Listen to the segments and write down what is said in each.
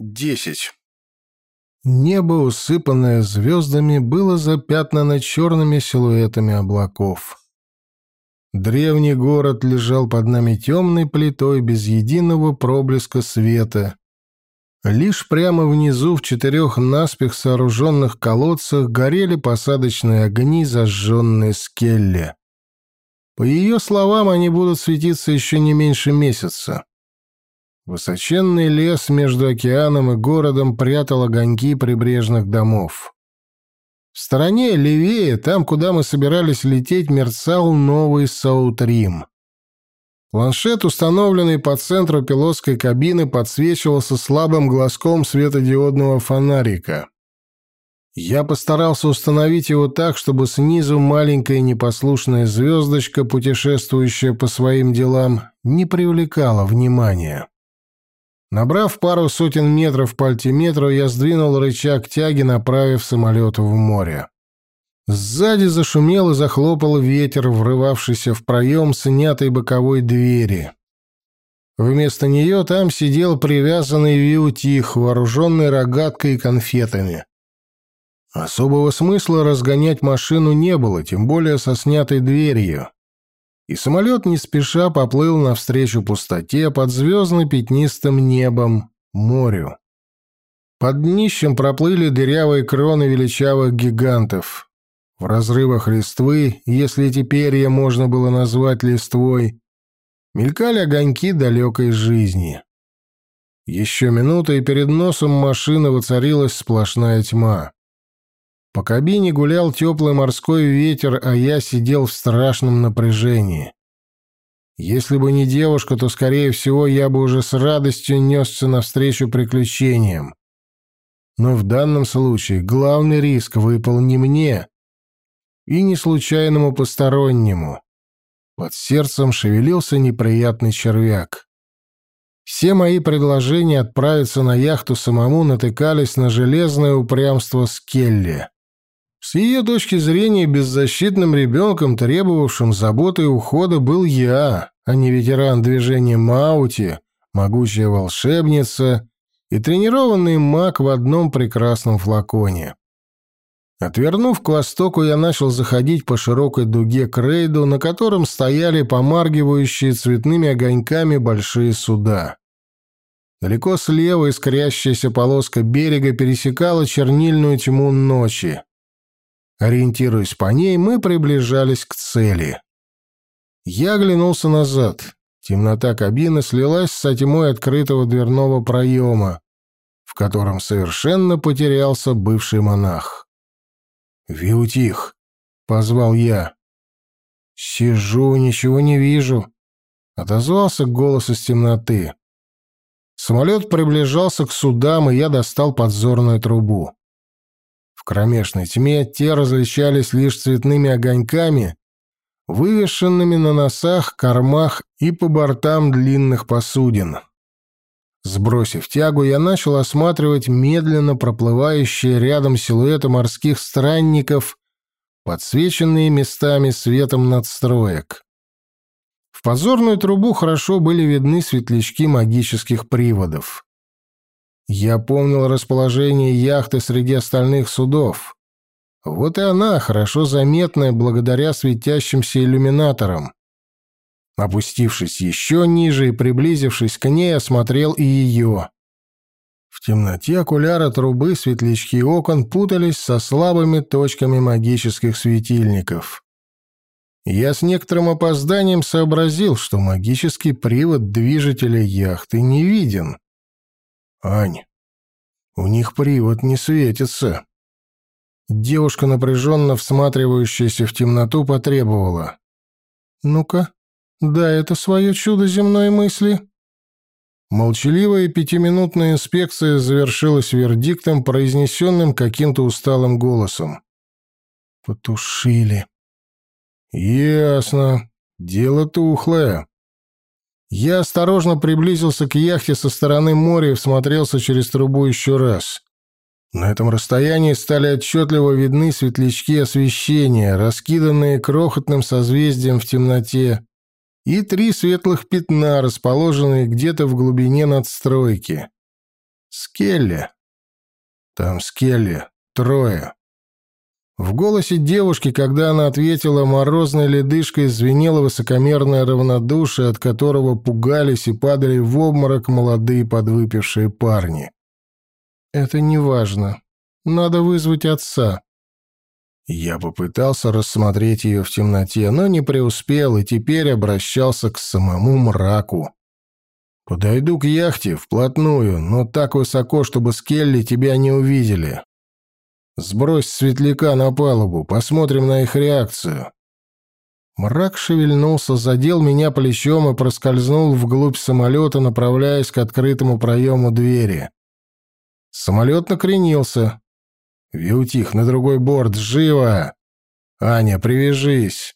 Десять. Небо, усыпанное звездами, было запятнано черными силуэтами облаков. Древний город лежал под нами темной плитой без единого проблеска света. Лишь прямо внизу в четырех наспех сооруженных колодцах горели посадочные огни, зажженные скелли. По ее словам, они будут светиться еще не меньше месяца. Высоченный лес между океаном и городом прятал огоньки прибрежных домов. В стороне, левее, там, куда мы собирались лететь, мерцал новый Саутрим. Планшет, установленный по центру пилотской кабины, подсвечивался слабым глазком светодиодного фонарика. Я постарался установить его так, чтобы снизу маленькая непослушная звездочка, путешествующая по своим делам, не привлекала внимания. Набрав пару сотен метров по альтиметру, я сдвинул рычаг тяги, направив самолет в море. Сзади зашумел и захлопал ветер, врывавшийся в проем снятой боковой двери. Вместо нее там сидел привязанный Виутих, вооруженный рогаткой и конфетами. Особого смысла разгонять машину не было, тем более со снятой дверью и самолет не спеша поплыл навстречу пустоте под звездно-пятнистым небом, морю. Под днищем проплыли дырявые кроны величавых гигантов. В разрывах листвы, если эти перья можно было назвать листвой, мелькали огоньки далекой жизни. Еще минута, и перед носом машины воцарилась сплошная тьма. По кабине гулял теплый морской ветер, а я сидел в страшном напряжении. Если бы не девушка, то, скорее всего, я бы уже с радостью несся навстречу приключениям. Но в данном случае главный риск выпал не мне и не случайному постороннему. Под сердцем шевелился неприятный червяк. Все мои предложения отправиться на яхту самому натыкались на железное упрямство Скелли. С ее точки зрения беззащитным ребенком, требовавшим заботы и ухода, был я, а не ветеран движения Маути, могучая волшебница и тренированный маг в одном прекрасном флаконе. Отвернув к востоку, я начал заходить по широкой дуге к рейду, на котором стояли помаргивающие цветными огоньками большие суда. Далеко слева искрящаяся полоска берега пересекала чернильную тьму ночи. Ориентируясь по ней, мы приближались к цели. Я оглянулся назад. Темнота кабины слилась с тьмой открытого дверного проема, в котором совершенно потерялся бывший монах. «Виутих!» — позвал я. «Сижу, ничего не вижу», — отозвался голос из темноты. Самолет приближался к судам, и я достал подзорную трубу кромешной тьме те различались лишь цветными огоньками, вывешенными на носах, кормах и по бортам длинных посудин. Сбросив тягу, я начал осматривать медленно проплывающие рядом силуэты морских странников, подсвеченные местами светом надстроек. В подзорную трубу хорошо были видны светлячки магических приводов. Я помнил расположение яхты среди остальных судов. Вот и она, хорошо заметная благодаря светящимся иллюминаторам. Опустившись еще ниже и приблизившись к ней, осмотрел и ее. В темноте окуляра трубы светлячки окон путались со слабыми точками магических светильников. Я с некоторым опозданием сообразил, что магический привод движителя яхты не виден. «Ань, у них привод не светится». Девушка, напряженно всматривающаяся в темноту, потребовала. «Ну-ка, дай это свое чудо земной мысли». Молчаливая пятиминутная инспекция завершилась вердиктом, произнесенным каким-то усталым голосом. «Потушили». «Ясно. Дело тухлое. Я осторожно приблизился к яхте со стороны моря и всмотрелся через трубу еще раз. На этом расстоянии стали отчетливо видны светлячки освещения, раскиданные крохотным созвездием в темноте, и три светлых пятна, расположенные где-то в глубине надстройки. Скелли. Там Скелли. Трое. В голосе девушки, когда она ответила морозной ледышкой, звенело высокомерное равнодушие, от которого пугались и падали в обморок молодые подвыпившие парни. «Это не важно. Надо вызвать отца». Я попытался рассмотреть ее в темноте, но не преуспел и теперь обращался к самому мраку. «Подойду к яхте вплотную, но так высоко, чтобы Скелли тебя не увидели. Сбрось светляка на палубу, посмотрим на их реакцию. Мрак шевельнулся, задел меня плечом и проскользнул вглубь самолета, направляясь к открытому проему двери. Самолет накренился. «Виутих, на другой борт, живо! Аня, привяжись!»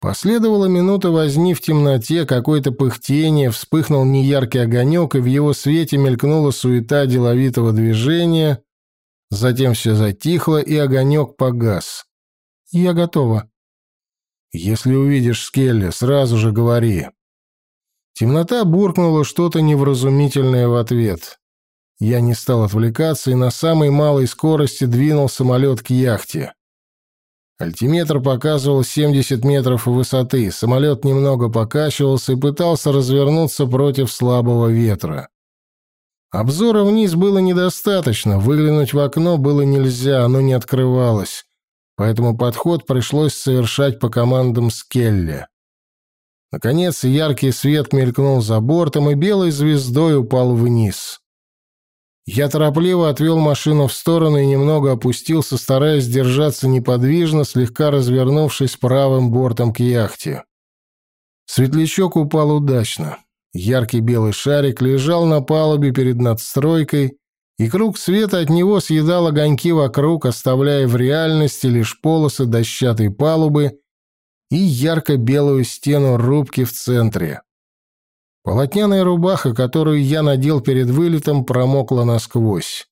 Последовала минута возни в темноте, какое-то пыхтение, вспыхнул неяркий огонек, и в его свете мелькнула суета деловитого движения, Затем все затихло, и огонек погас. «Я готова». «Если увидишь Скелли, сразу же говори». Темнота буркнула что-то невразумительное в ответ. Я не стал отвлекаться и на самой малой скорости двинул самолет к яхте. Альтиметр показывал 70 метров высоты, самолет немного покачивался и пытался развернуться против слабого ветра. Обзора вниз было недостаточно, выглянуть в окно было нельзя, оно не открывалось, поэтому подход пришлось совершать по командам Скелли. Наконец яркий свет мелькнул за бортом и белой звездой упал вниз. Я торопливо отвел машину в сторону и немного опустился, стараясь держаться неподвижно, слегка развернувшись правым бортом к яхте. Светлячок упал удачно. Яркий белый шарик лежал на палубе перед надстройкой, и круг света от него съедал огоньки вокруг, оставляя в реальности лишь полосы дощатой палубы и ярко-белую стену рубки в центре. Полотняная рубаха, которую я надел перед вылетом, промокла насквозь.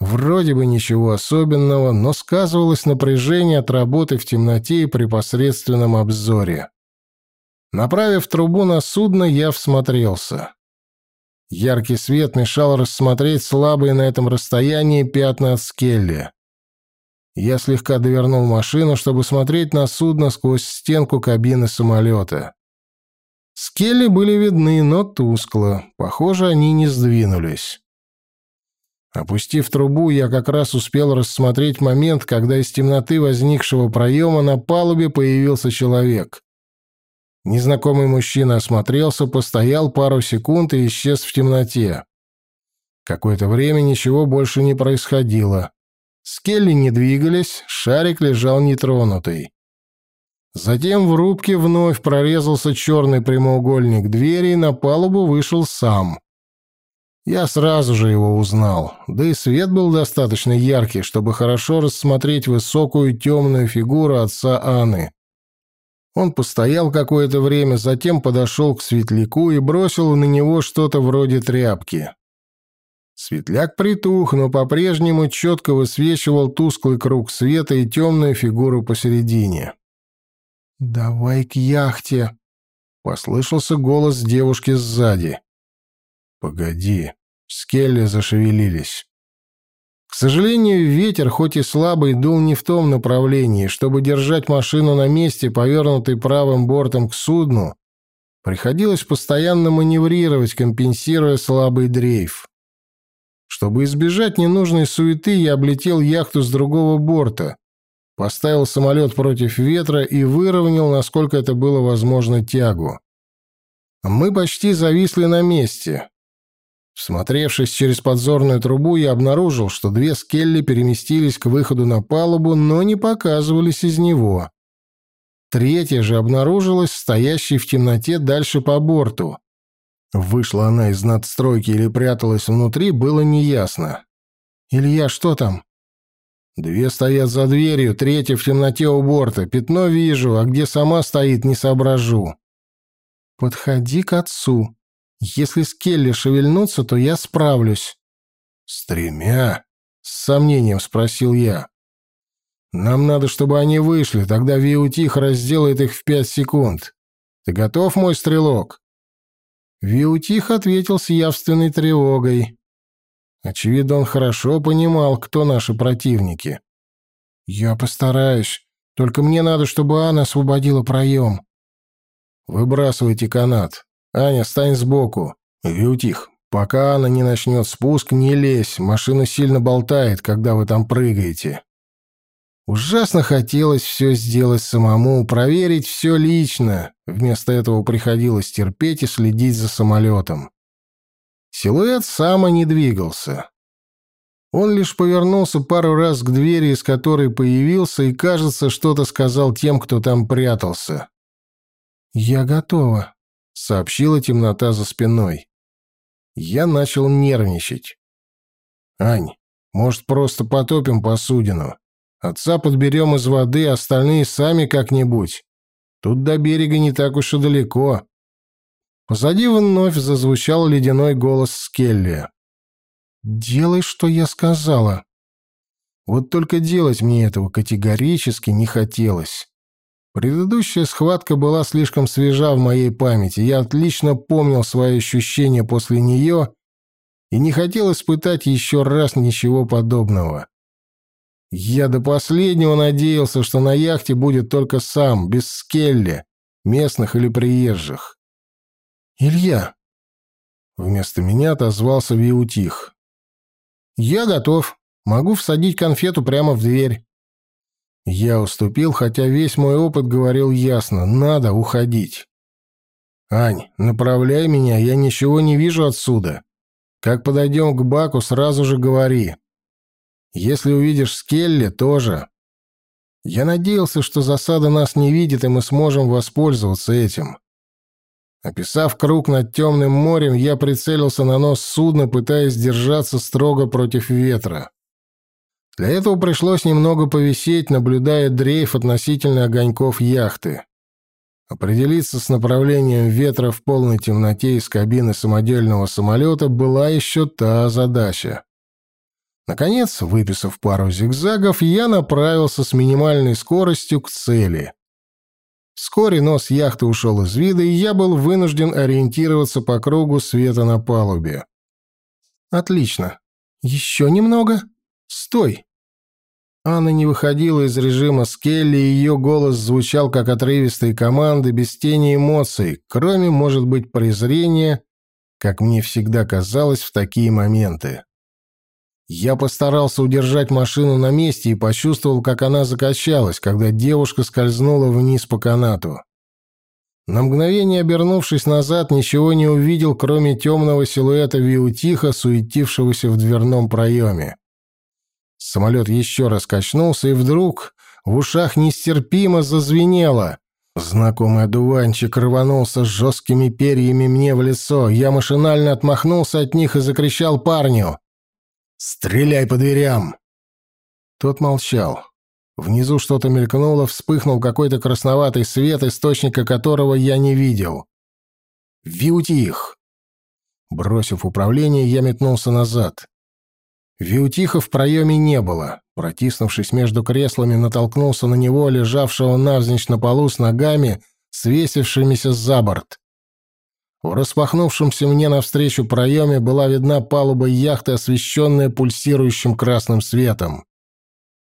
Вроде бы ничего особенного, но сказывалось напряжение от работы в темноте и при посредственном обзоре. Направив трубу на судно, я всмотрелся. Яркий свет мешал рассмотреть слабые на этом расстоянии пятна от скелли. Я слегка довернул машину, чтобы смотреть на судно сквозь стенку кабины самолета. Скелли были видны, но тускло. Похоже, они не сдвинулись. Опустив трубу, я как раз успел рассмотреть момент, когда из темноты возникшего проема на палубе появился человек. Незнакомый мужчина осмотрелся, постоял пару секунд и исчез в темноте. Какое-то время ничего больше не происходило. Скелли не двигались, шарик лежал нетронутый. Затем в рубке вновь прорезался черный прямоугольник двери, и на палубу вышел сам. Я сразу же его узнал, да и свет был достаточно яркий, чтобы хорошо рассмотреть высокую темную фигуру отца Анны. Он постоял какое-то время, затем подошел к светляку и бросил на него что-то вроде тряпки. Светляк притух, но по-прежнему четко высвечивал тусклый круг света и темную фигуру посередине. «Давай к яхте!» — послышался голос девушки сзади. «Погоди!» — скелли зашевелились. К сожалению, ветер, хоть и слабый, дул не в том направлении. Чтобы держать машину на месте, повернутой правым бортом к судну, приходилось постоянно маневрировать, компенсируя слабый дрейф. Чтобы избежать ненужной суеты, я облетел яхту с другого борта, поставил самолет против ветра и выровнял, насколько это было возможно, тягу. Мы почти зависли на месте. Всмотревшись через подзорную трубу, я обнаружил, что две скелли переместились к выходу на палубу, но не показывались из него. Третья же обнаружилась стоящей в темноте дальше по борту. Вышла она из надстройки или пряталась внутри, было неясно. «Илья, что там?» «Две стоят за дверью, третья в темноте у борта. Пятно вижу, а где сама стоит, не соображу». «Подходи к отцу», если Скелли шевельнутся, то я справлюсь. С тремя? С сомнением спросил я. Нам надо, чтобы они вышли, тогда Виутих разделает их в пять секунд. Ты готов, мой стрелок? Виутих ответил с явственной тревогой. Очевидно, он хорошо понимал, кто наши противники. «Я постараюсь. Только мне надо, чтобы Анна освободила проем». «Выбрасывайте канат. Аня, стань сбоку. Вютих, пока она не начнет спуск, не лезь. Машина сильно болтает, когда вы там прыгаете». Ужасно хотелось все сделать самому, проверить все лично. Вместо этого приходилось терпеть и следить за самолетом. Силуэт сам не двигался. Он лишь повернулся пару раз к двери, из которой появился, и, кажется, что-то сказал тем, кто там прятался. «Я готова», — сообщила темнота за спиной. Я начал нервничать. «Ань, может, просто потопим посудину? Отца подберем из воды, остальные сами как-нибудь. Тут до берега не так уж и далеко». Позади вновь зазвучал ледяной голос Скелли. «Делай, что я сказала». Вот только делать мне этого категорически не хотелось. Предыдущая схватка была слишком свежа в моей памяти. Я отлично помнил свои ощущения после нее и не хотел испытать еще раз ничего подобного. Я до последнего надеялся, что на яхте будет только сам, без Скелли, местных или приезжих. «Илья!» Вместо меня отозвался Виутих. «Я готов. Могу всадить конфету прямо в дверь». Я уступил, хотя весь мой опыт говорил ясно. Надо уходить. «Ань, направляй меня, я ничего не вижу отсюда. Как подойдем к баку, сразу же говори. Если увидишь Скелли, тоже». Я надеялся, что засада нас не видит, и мы сможем воспользоваться этим. Описав круг над темным морем, я прицелился на нос судна, пытаясь держаться строго против ветра. Для этого пришлось немного повисеть, наблюдая дрейф относительно огоньков яхты. Определиться с направлением ветра в полной темноте из кабины самодельного самолета была еще та задача. Наконец, выписав пару зигзагов, я направился с минимальной скоростью к цели. Вскоре нос яхты ушел из вида, и я был вынужден ориентироваться по кругу света на палубе. «Отлично. Еще немного? Стой!» Анна не выходила из режима Скелли, и ее голос звучал как отрывистые команды, без тени эмоций, кроме, может быть, презрения, как мне всегда казалось в такие моменты. Я постарался удержать машину на месте и почувствовал, как она закачалась, когда девушка скользнула вниз по канату. На мгновение обернувшись назад, ничего не увидел, кроме темного силуэта Виутиха, суетившегося в дверном проеме. Самолет еще раз качнулся, и вдруг в ушах нестерпимо зазвенело. Знакомый одуванчик рванулся с жесткими перьями мне в лицо. Я машинально отмахнулся от них и закричал парню. «Стреляй по дверям!» Тот молчал. Внизу что-то мелькнуло, вспыхнул какой-то красноватый свет, источника которого я не видел. «Виутих!» Бросив управление, я метнулся назад. Виутиха в проеме не было. Протиснувшись между креслами, натолкнулся на него, лежавшего навзничь на полу с ногами, свесившимися за борт. В распахнувшемся мне навстречу проеме была видна палуба яхты, освещенная пульсирующим красным светом.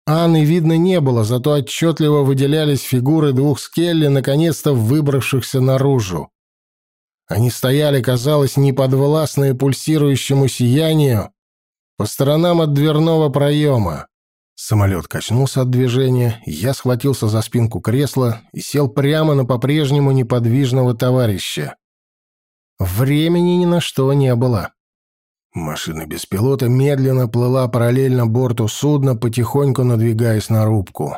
Анны видно не было, зато отчетливо выделялись фигуры двух скелли, наконец-то выбравшихся наружу. Они стояли, казалось, неподвластные пульсирующему сиянию по сторонам от дверного проема. Самолет качнулся от движения, я схватился за спинку кресла и сел прямо на по-прежнему неподвижного товарища. Времени ни на что не было. Машина без пилота медленно плыла параллельно борту судна, потихоньку надвигаясь на рубку.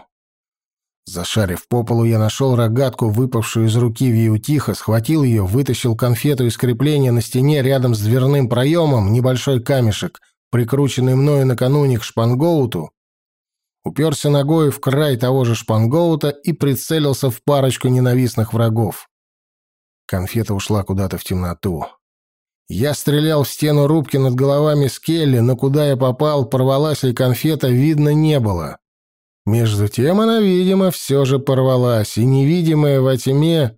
Зашарив по полу, я нашел рогатку, выпавшую из руки Виутиха, схватил ее, вытащил конфету из крепления на стене рядом с дверным проемом, небольшой камешек, прикрученный мною накануне к шпангоуту, уперся ногой в край того же шпангоута и прицелился в парочку ненавистных врагов. Конфета ушла куда-то в темноту. Я стрелял в стену рубки над головами Скелли, но куда я попал, порвалась ли конфета, видно не было. Между тем она, видимо, все же порвалась, и невидимая во тьме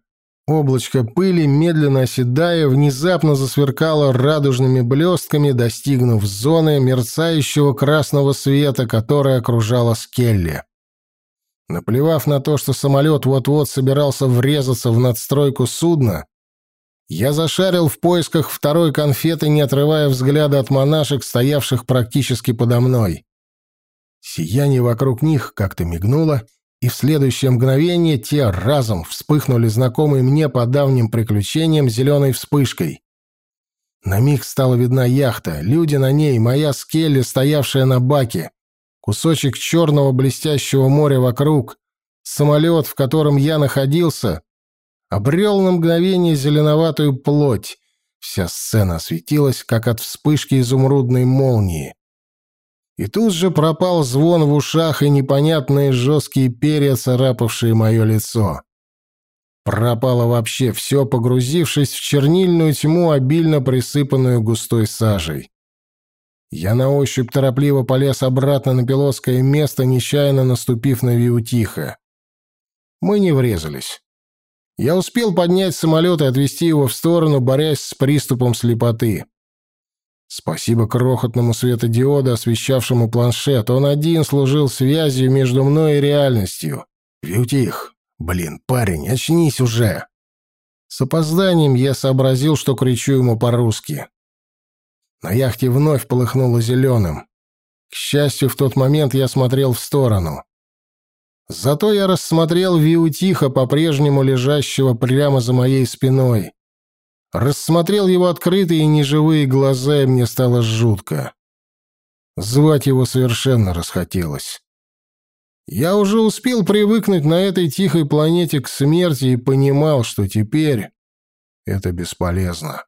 Облачко пыли, медленно оседая, внезапно засверкало радужными блестками, достигнув зоны мерцающего красного света, которая окружала Скелли. Наплевав на то, что самолет вот-вот собирался врезаться в надстройку судна, я зашарил в поисках второй конфеты, не отрывая взгляда от монашек, стоявших практически подо мной. Сияние вокруг них как-то мигнуло, и в следующее мгновение те разом вспыхнули знакомой мне по давним приключениям зеленой вспышкой. На миг стала видна яхта, люди на ней, моя скелли, стоявшая на баке, кусочек черного блестящего моря вокруг, самолет, в котором я находился, обрел на мгновение зеленоватую плоть. Вся сцена осветилась, как от вспышки изумрудной молнии. И тут же пропал звон в ушах и непонятные жесткие перья, царапавшие мое лицо. Пропало вообще все, погрузившись в чернильную тьму, обильно присыпанную густой сажей. Я на ощупь торопливо полез обратно на пилотское место, нечаянно наступив на Виутиха. Мы не врезались. Я успел поднять самолет и отвести его в сторону, борясь с приступом слепоты. Спасибо крохотному светодиоду, освещавшему планшет. Он один служил связью между мной и реальностью. Вьютих. Блин, парень, очнись уже. С опозданием я сообразил, что кричу ему по-русски. На яхте вновь полыхнуло зеленым. К счастью, в тот момент я смотрел в сторону. Зато я рассмотрел Виутиха, по-прежнему лежащего прямо за моей спиной. Рассмотрел его открытые и неживые глаза, и мне стало жутко. Звать его совершенно расхотелось. Я уже успел привыкнуть на этой тихой планете к смерти и понимал, что теперь это бесполезно.